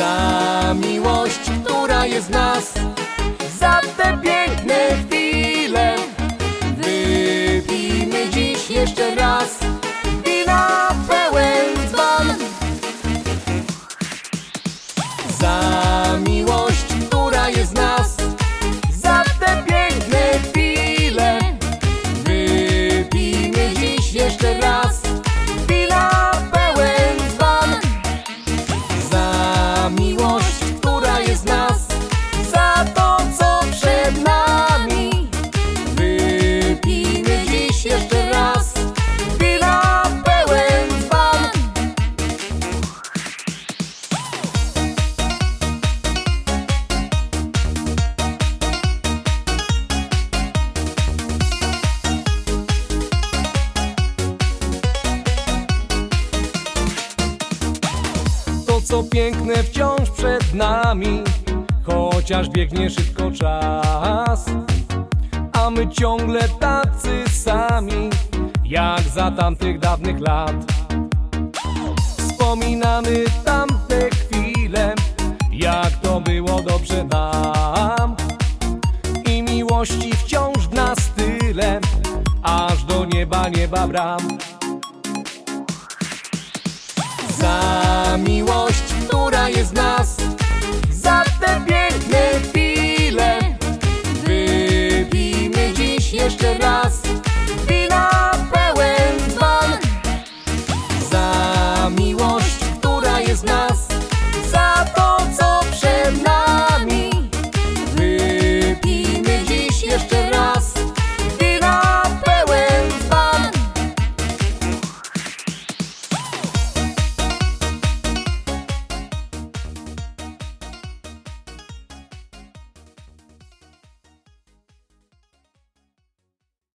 Za miłość, która jest nas. Za te Co piękne wciąż przed nami. Chociaż biegnie szybko czas A my ciągle tacy sami Jak za tamtych dawnych lat. Wspominamy tamte chwile Jak to było dobrze nam. I miłości wciąż w nas tyle Aż do nieba, nieba bram miłość, która jest w nas. Za te piękne chwile Wypijmy dziś jeszcze raz Wina pełen dzban Za miłość, która jest w nas